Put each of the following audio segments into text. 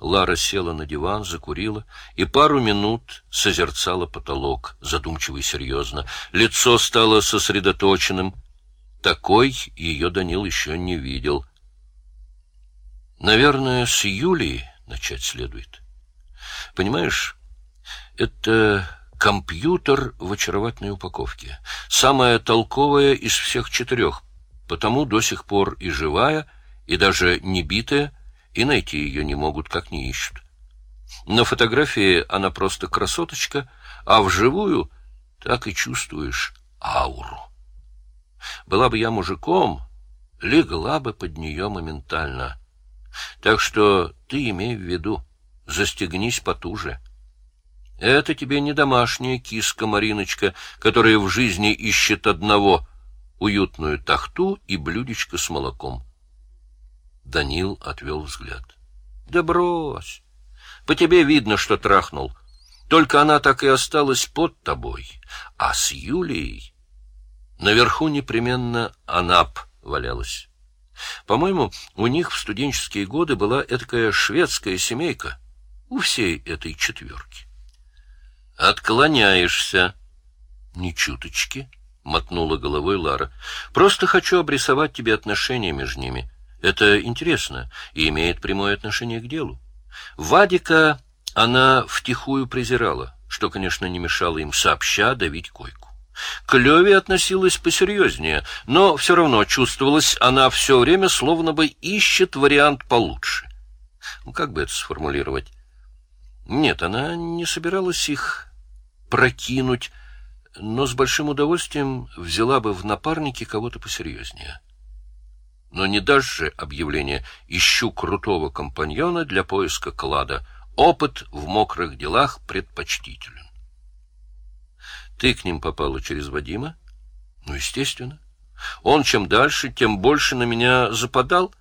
Лара села на диван, закурила и пару минут созерцала потолок, задумчиво и серьезно. Лицо стало сосредоточенным. Такой ее Данил еще не видел. Наверное, с Юлией начать следует. Понимаешь, это компьютер в очаровательной упаковке. Самая толковая из всех четырех, потому до сих пор и живая, и даже не битая, и найти ее не могут, как не ищут. На фотографии она просто красоточка, а вживую так и чувствуешь ауру. Была бы я мужиком, легла бы под нее моментально. Так что ты имей в виду, застегнись потуже. Это тебе не домашняя киска Мариночка, которая в жизни ищет одного — уютную тахту и блюдечко с молоком. Данил отвел взгляд. — Да брось! По тебе видно, что трахнул. Только она так и осталась под тобой. А с Юлией... Наверху непременно Анап валялась. По-моему, у них в студенческие годы была этакая шведская семейка. У всей этой четверки. — Отклоняешься. — Ни чуточки, — мотнула головой Лара. — Просто хочу обрисовать тебе отношения между ними. Это интересно и имеет прямое отношение к делу. Вадика она втихую презирала, что, конечно, не мешало им сообща давить койку. К Леве относилась посерьезнее, но все равно чувствовалась она все время словно бы ищет вариант получше. Ну, как бы это сформулировать? Нет, она не собиралась их прокинуть, но с большим удовольствием взяла бы в напарники кого-то посерьезнее. Но не дашь же объявление «Ищу крутого компаньона для поиска клада. Опыт в мокрых делах предпочтителен». Ты к ним попала через Вадима? Ну, естественно. Он чем дальше, тем больше на меня западал.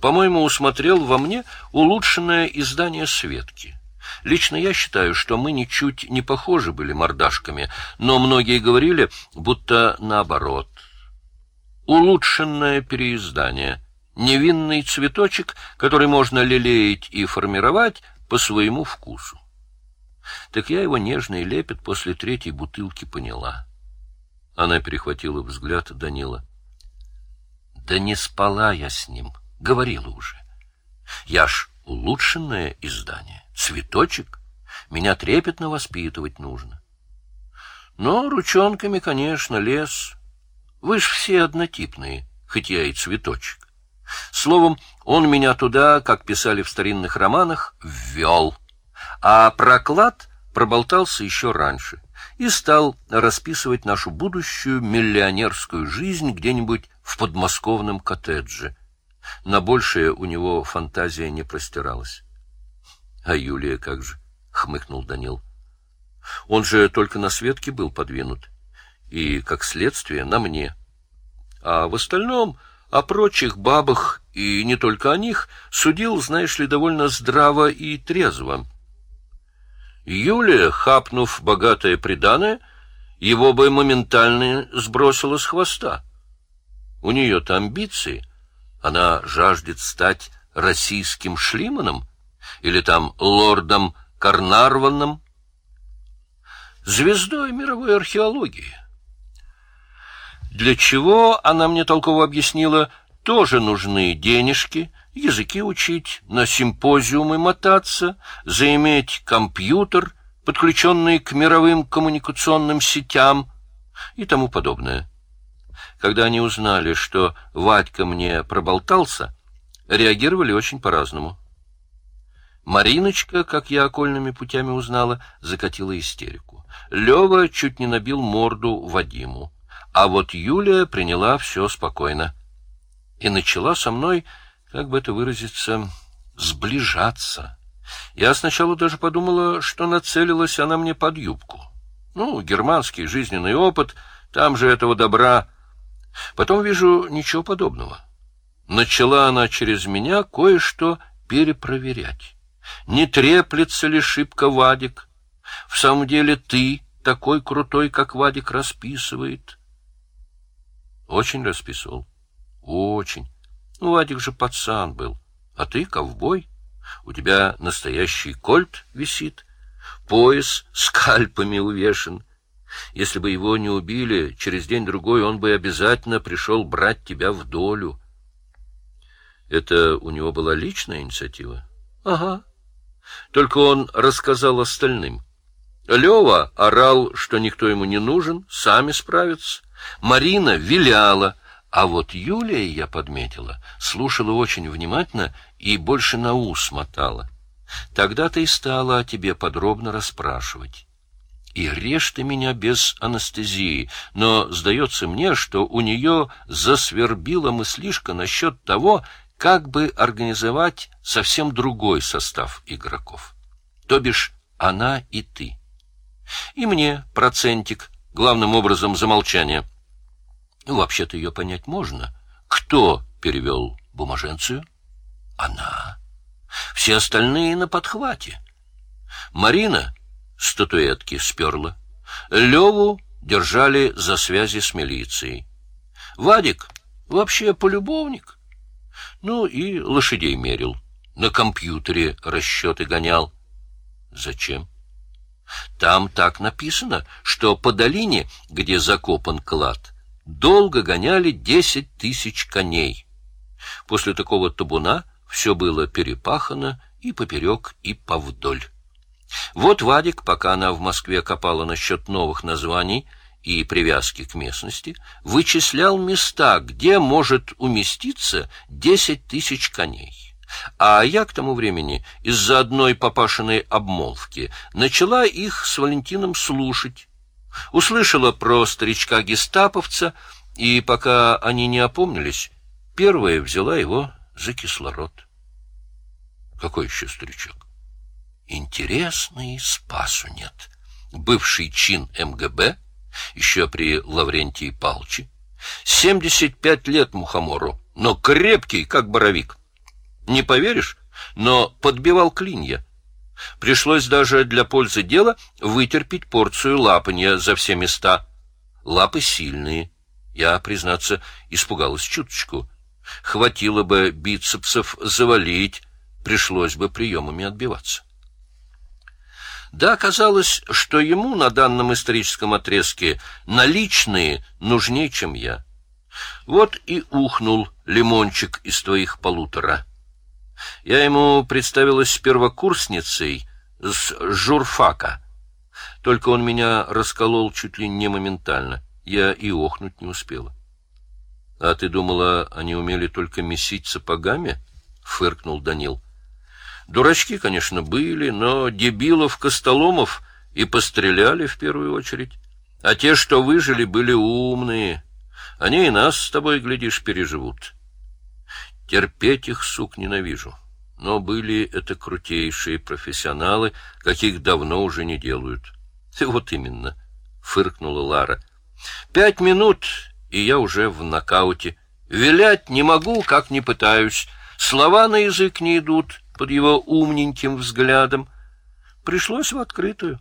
По-моему, усмотрел во мне улучшенное издание Светки. Лично я считаю, что мы ничуть не похожи были мордашками, но многие говорили, будто наоборот — улучшенное переиздание, невинный цветочек, который можно лелеять и формировать по своему вкусу. Так я его нежный лепет после третьей бутылки поняла. Она перехватила взгляд Данила. Да не спала я с ним, говорила уже. Я ж улучшенное издание, цветочек. Меня трепетно воспитывать нужно. Но ручонками, конечно, лес вы ж все однотипные, хоть я и цветочек. Словом, он меня туда, как писали в старинных романах, ввел. А проклад проболтался еще раньше и стал расписывать нашу будущую миллионерскую жизнь где-нибудь в подмосковном коттедже. На большее у него фантазия не простиралась. — А Юлия как же? — хмыкнул Данил. — Он же только на Светке был подвинут и, как следствие, на мне. А в остальном, о прочих бабах, и не только о них, судил, знаешь ли, довольно здраво и трезво. Юлия, хапнув богатое приданое, его бы моментально сбросила с хвоста. У нее-то амбиции. Она жаждет стать российским шлиманом или там лордом Карнарваном, звездой мировой археологии. Для чего, она мне толково объяснила, тоже нужны денежки, языки учить, на симпозиумы мотаться, заиметь компьютер, подключенный к мировым коммуникационным сетям и тому подобное. Когда они узнали, что Вадька мне проболтался, реагировали очень по-разному. Мариночка, как я окольными путями узнала, закатила истерику. Лева чуть не набил морду Вадиму. А вот Юлия приняла все спокойно и начала со мной, как бы это выразиться, сближаться. Я сначала даже подумала, что нацелилась она мне под юбку. Ну, германский жизненный опыт, там же этого добра. Потом вижу ничего подобного. Начала она через меня кое-что перепроверять. Не треплется ли шибко Вадик? В самом деле ты такой крутой, как Вадик расписывает. Очень расписывал. Очень. Ну, Вадик же пацан был. А ты ковбой. У тебя настоящий кольт висит, пояс скальпами увешан. Если бы его не убили, через день-другой он бы обязательно пришел брать тебя в долю. Это у него была личная инициатива? Ага. Только он рассказал остальным. Лева орал, что никто ему не нужен, сами справятся. Марина виляла, а вот Юлия, я подметила, слушала очень внимательно и больше на ус мотала. Тогда-то и стала о тебе подробно расспрашивать. И режь ты меня без анестезии, но сдается мне, что у нее засвербила мыслишка насчет того, как бы организовать совсем другой состав игроков. То бишь она и ты. И мне процентик, главным образом за молчание. Ну, вообще-то ее понять можно. Кто перевел бумаженцию? Она. Все остальные на подхвате. Марина статуэтки сперла. Леву держали за связи с милицией. Вадик вообще полюбовник. Ну и лошадей мерил. На компьютере расчеты гонял. Зачем? Там так написано, что по долине, где закопан клад, долго гоняли десять тысяч коней. После такого табуна все было перепахано и поперек, и повдоль. Вот Вадик, пока она в Москве копала насчет новых названий и привязки к местности, вычислял места, где может уместиться десять тысяч коней. А я к тому времени из-за одной папашиной обмолвки начала их с Валентином слушать. Услышала про старичка-гестаповца, и пока они не опомнились, первая взяла его за кислород. Какой еще старичок? Интересный, спасу нет. Бывший чин МГБ, еще при Лаврентии Палчи. Семьдесят пять лет мухомору, но крепкий, как боровик. Не поверишь, но подбивал клинья. Пришлось даже для пользы дела вытерпеть порцию лапанья за все места. Лапы сильные. Я, признаться, испугалась чуточку. Хватило бы бицепсов завалить, пришлось бы приемами отбиваться. Да, оказалось, что ему на данном историческом отрезке наличные нужнее, чем я. Вот и ухнул лимончик из твоих полутора. Я ему представилась первокурсницей с журфака. Только он меня расколол чуть ли не моментально. Я и охнуть не успела. — А ты думала, они умели только месить сапогами? — фыркнул Данил. — Дурачки, конечно, были, но дебилов-костоломов и постреляли в первую очередь. А те, что выжили, были умные. Они и нас с тобой, глядишь, переживут. Терпеть их, сук, ненавижу. Но были это крутейшие профессионалы, каких давно уже не делают. — Вот именно, — фыркнула Лара. — Пять минут, и я уже в нокауте. Вилять не могу, как не пытаюсь. Слова на язык не идут под его умненьким взглядом. Пришлось в открытую.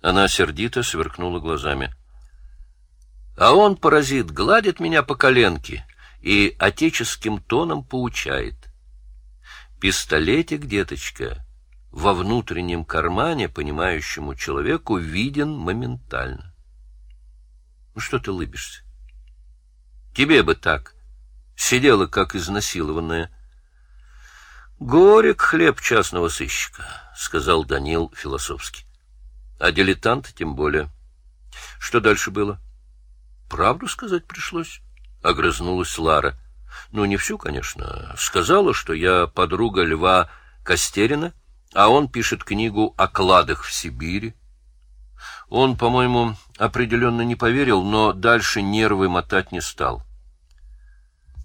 Она сердито сверкнула глазами. А он, паразит, гладит меня по коленке и отеческим тоном поучает. Пистолетик, деточка, во внутреннем кармане понимающему человеку виден моментально. Ну что ты лыбишься? Тебе бы так. Сидела, как изнасилованная. Горек хлеб частного сыщика, — сказал Данил философски. А дилетант тем более. Что дальше было? Правду сказать пришлось. — огрызнулась Лара. Ну, не всю, конечно. Сказала, что я подруга Льва Костерина, а он пишет книгу о кладах в Сибири. Он, по-моему, определенно не поверил, но дальше нервы мотать не стал.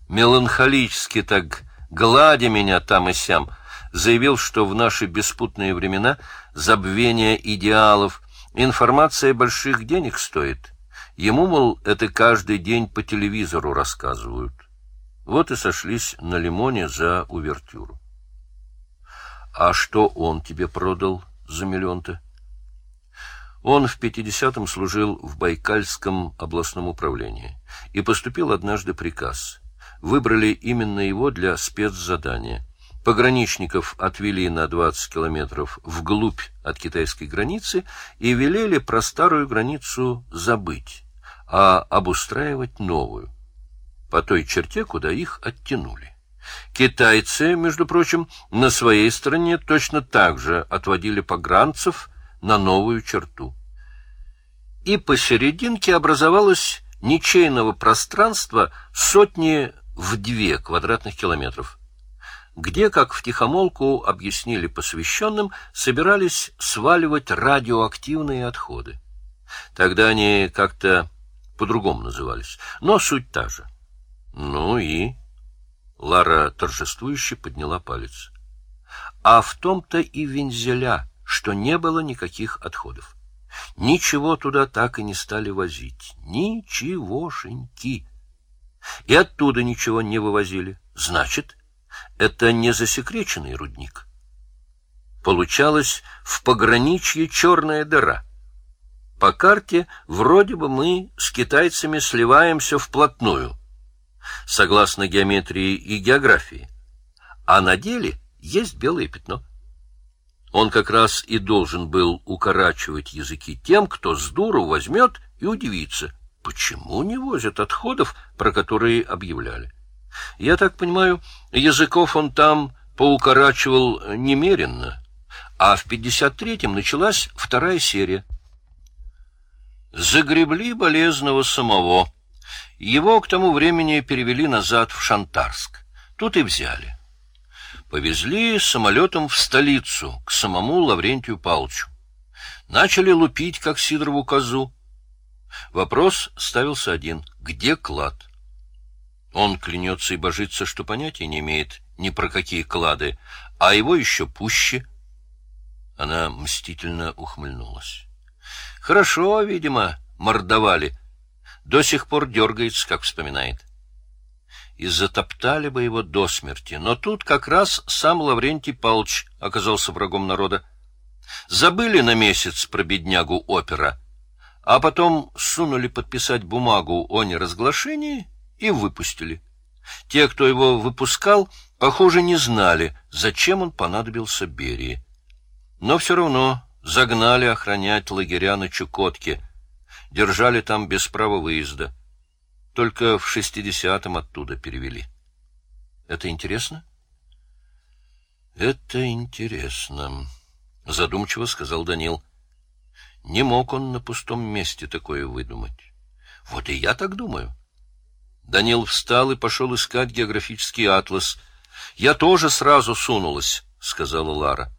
Меланхолически так, гладя меня там и сям, заявил, что в наши беспутные времена забвение идеалов, информация больших денег стоит — Ему, мол, это каждый день по телевизору рассказывают. Вот и сошлись на лимоне за увертюру. — А что он тебе продал за миллион-то? Он в пятидесятом служил в Байкальском областном управлении, и поступил однажды приказ. Выбрали именно его для спецзадания. Пограничников отвели на 20 километров вглубь от китайской границы и велели про старую границу забыть, а обустраивать новую, по той черте, куда их оттянули. Китайцы, между прочим, на своей стороне точно так же отводили погранцев на новую черту. И посерединке образовалось ничейного пространства сотни в две квадратных километров где, как в тихомолку объяснили посвященным, собирались сваливать радиоактивные отходы. Тогда они как-то по-другому назывались, но суть та же. Ну и... Лара торжествующе подняла палец. А в том-то и вензеля, что не было никаких отходов. Ничего туда так и не стали возить. Ничегошеньки. И оттуда ничего не вывозили. Значит, это не засекреченный рудник. Получалось в пограничье черная дыра. По карте вроде бы мы с китайцами сливаемся вплотную, согласно геометрии и географии, а на деле есть белое пятно. Он как раз и должен был укорачивать языки тем, кто с дуру возьмет и удивится, почему не возят отходов, про которые объявляли. Я так понимаю, языков он там поукорачивал немеренно, а в 53-м началась вторая серия. Загребли болезного самого. Его к тому времени перевели назад в Шантарск. Тут и взяли. Повезли самолетом в столицу, к самому Лаврентию Павловичу. Начали лупить, как Сидорову козу. Вопрос ставился один — где клад? Он клянется и божится, что понятия не имеет ни про какие клады, а его еще пуще. Она мстительно ухмыльнулась. Хорошо, видимо, мордовали. До сих пор дергается, как вспоминает. И затоптали бы его до смерти. Но тут как раз сам Лаврентий Палч оказался врагом народа. Забыли на месяц про беднягу опера, а потом сунули подписать бумагу о неразглашении и выпустили. Те, кто его выпускал, похоже, не знали, зачем он понадобился Берии. Но все равно загнали охранять лагеря на Чукотке, держали там без права выезда. Только в шестидесятом оттуда перевели. Это интересно? Это интересно, задумчиво сказал Данил. Не мог он на пустом месте такое выдумать. Вот и я так думаю. Данил встал и пошел искать географический атлас. «Я тоже сразу сунулась», — сказала Лара.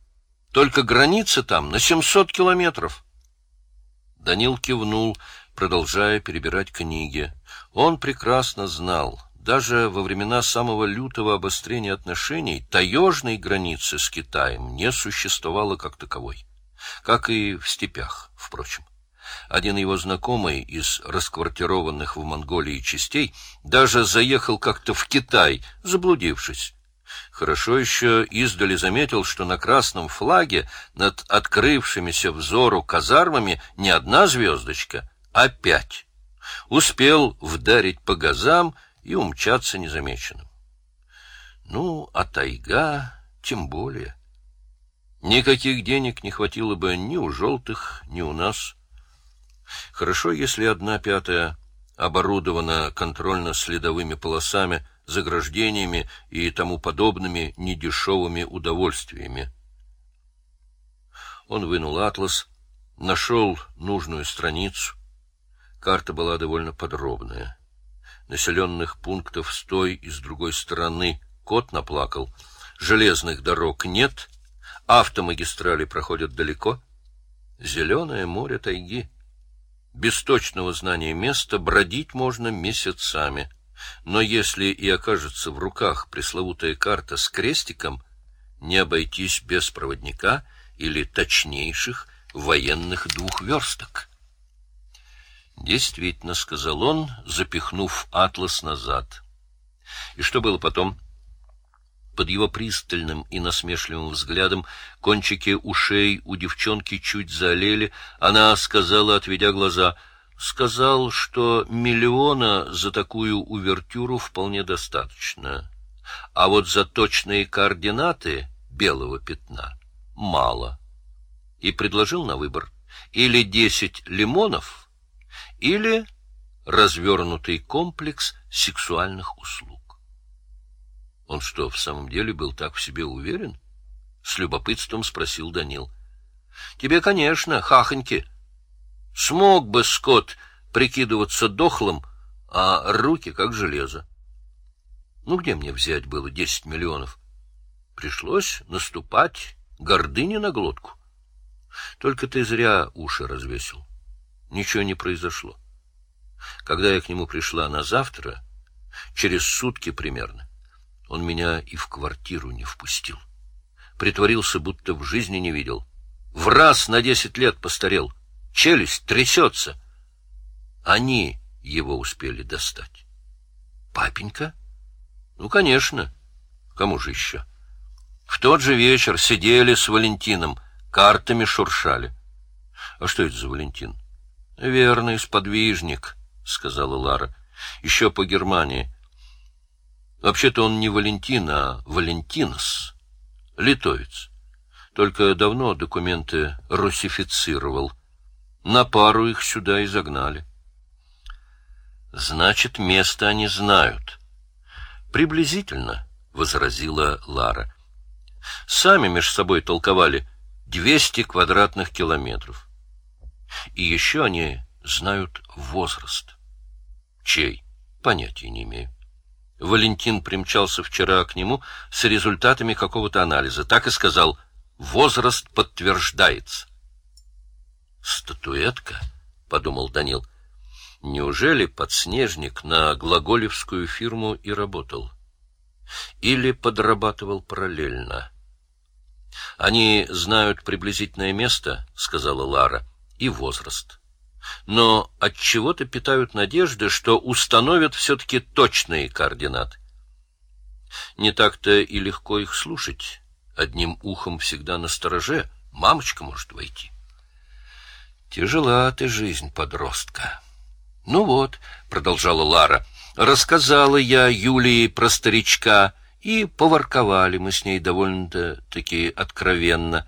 «Только граница там на семьсот километров». Данил кивнул, продолжая перебирать книги. Он прекрасно знал, даже во времена самого лютого обострения отношений таежной границы с Китаем не существовало как таковой, как и в степях, впрочем. Один его знакомый из расквартированных в Монголии частей даже заехал как-то в Китай, заблудившись. Хорошо еще издали заметил, что на красном флаге над открывшимися взору казармами не одна звездочка, а пять. Успел вдарить по газам и умчаться незамеченным. Ну, а тайга тем более. Никаких денег не хватило бы ни у желтых, ни у нас. Хорошо, если одна пятая оборудована контрольно-следовыми полосами, заграждениями и тому подобными недешевыми удовольствиями. Он вынул атлас, нашел нужную страницу. Карта была довольно подробная. Населенных пунктов с той и с другой стороны кот наплакал. Железных дорог нет, автомагистрали проходят далеко. Зеленое море тайги. Без точного знания места бродить можно месяцами. Но если и окажется в руках пресловутая карта с крестиком, не обойтись без проводника или точнейших военных двухверсток. Действительно, — сказал он, запихнув атлас назад. И что было потом? Под его пристальным и насмешливым взглядом кончики ушей у девчонки чуть заолели. Она сказала, отведя глаза, сказал, что миллиона за такую увертюру вполне достаточно. а вот за точные координаты белого пятна мало. И предложил на выбор или десять лимонов, или развернутый комплекс сексуальных услуг. Он что, в самом деле был так в себе уверен? С любопытством спросил Данил. Тебе, конечно, хахоньки. Смог бы Скотт прикидываться дохлым, а руки как железо. Ну, где мне взять было десять миллионов? Пришлось наступать гордыне на глотку. Только ты зря уши развесил. Ничего не произошло. Когда я к нему пришла на завтра, через сутки примерно, он меня и в квартиру не впустил. Притворился, будто в жизни не видел. В раз на десять лет постарел. Челюсть трясется. Они его успели достать. Папенька? Ну, конечно. Кому же еще? В тот же вечер сидели с Валентином, картами шуршали. А что это за Валентин? Верный сподвижник, сказала Лара. Еще по Германии. Вообще-то он не Валентин, а Валентинос, литовец. Только давно документы русифицировал. На пару их сюда и загнали. Значит, место они знают. Приблизительно, возразила Лара. Сами меж собой толковали двести квадратных километров. И еще они знают возраст. Чей? Понятия не имею. Валентин примчался вчера к нему с результатами какого-то анализа. Так и сказал, возраст подтверждается. «Статуэтка?» — подумал Данил. Неужели подснежник на глаголевскую фирму и работал? Или подрабатывал параллельно? Они знают приблизительное место, сказала Лара, и возраст. Но от чего-то питают надежды, что установят все-таки точные координаты. Не так-то и легко их слушать. Одним ухом всегда на стороже. Мамочка может войти. Тяжела ты жизнь подростка. — Ну вот, — продолжала Лара, — рассказала я Юлии про старичка, и поворковали мы с ней довольно-таки откровенно.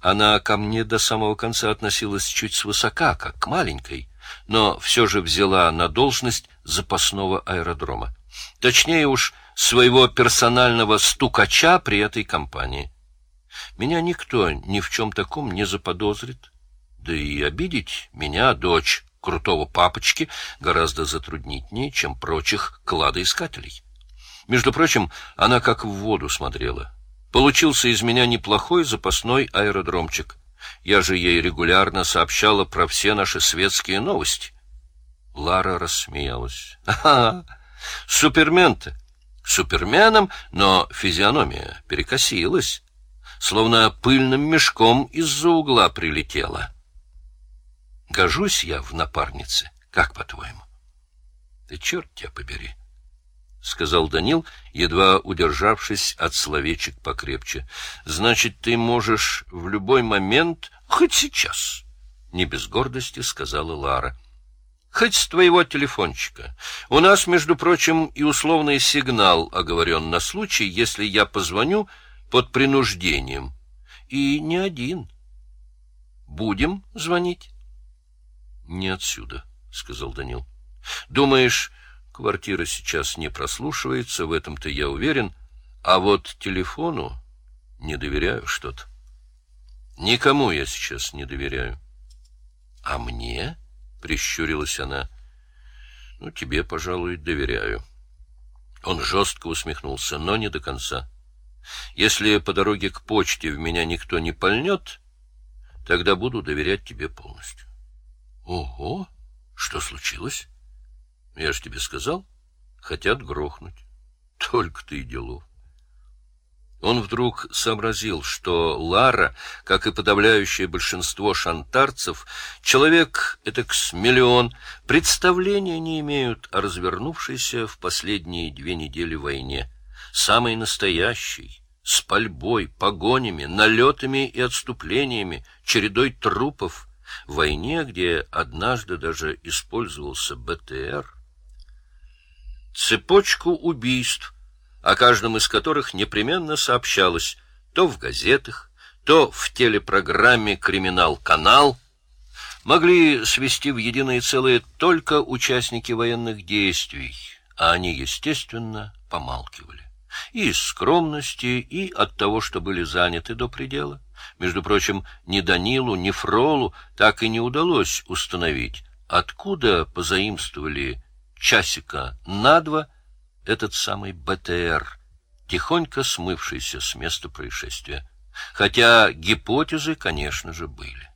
Она ко мне до самого конца относилась чуть свысока, как к маленькой, но все же взяла на должность запасного аэродрома. Точнее уж, своего персонального стукача при этой компании. Меня никто ни в чем таком не заподозрит. Да и обидеть меня, дочь, крутого папочки гораздо затруднительнее, чем прочих кладоискателей. Между прочим, она как в воду смотрела. Получился из меня неплохой запасной аэродромчик. Я же ей регулярно сообщала про все наши светские новости. Лара рассмеялась. «Ага, супермен-то! Суперменом, но физиономия перекосилась, словно пыльным мешком из-за угла прилетела». Гожусь я в напарнице, как по-твоему? — Да черт тебя побери, — сказал Данил, едва удержавшись от словечек покрепче. — Значит, ты можешь в любой момент, хоть сейчас, — не без гордости сказала Лара. — Хоть с твоего телефончика. У нас, между прочим, и условный сигнал оговорен на случай, если я позвоню под принуждением. И не один. Будем звонить? Не отсюда, сказал Данил. Думаешь, квартира сейчас не прослушивается, в этом-то я уверен, а вот телефону не доверяю что-то. Никому я сейчас не доверяю. А мне? прищурилась она. Ну, тебе, пожалуй, доверяю. Он жестко усмехнулся, но не до конца. Если по дороге к почте в меня никто не пальнет, тогда буду доверять тебе полностью. Ого! Что случилось? Я ж тебе сказал, хотят грохнуть. Только ты и делов. Он вдруг сообразил, что Лара, как и подавляющее большинство шантарцев, человек этак с миллион, представления не имеют о развернувшейся в последние две недели войне, самой настоящей, с пальбой, погонями, налетами и отступлениями, чередой трупов, войне, где однажды даже использовался БТР, цепочку убийств, о каждом из которых непременно сообщалось то в газетах, то в телепрограмме «Криминал-канал», могли свести в единое целое только участники военных действий, а они, естественно, помалкивали. И из скромности, и от того, что были заняты до предела. Между прочим, ни Данилу, ни Фролу так и не удалось установить, откуда позаимствовали часика на два этот самый БТР, тихонько смывшийся с места происшествия. Хотя гипотезы, конечно же, были.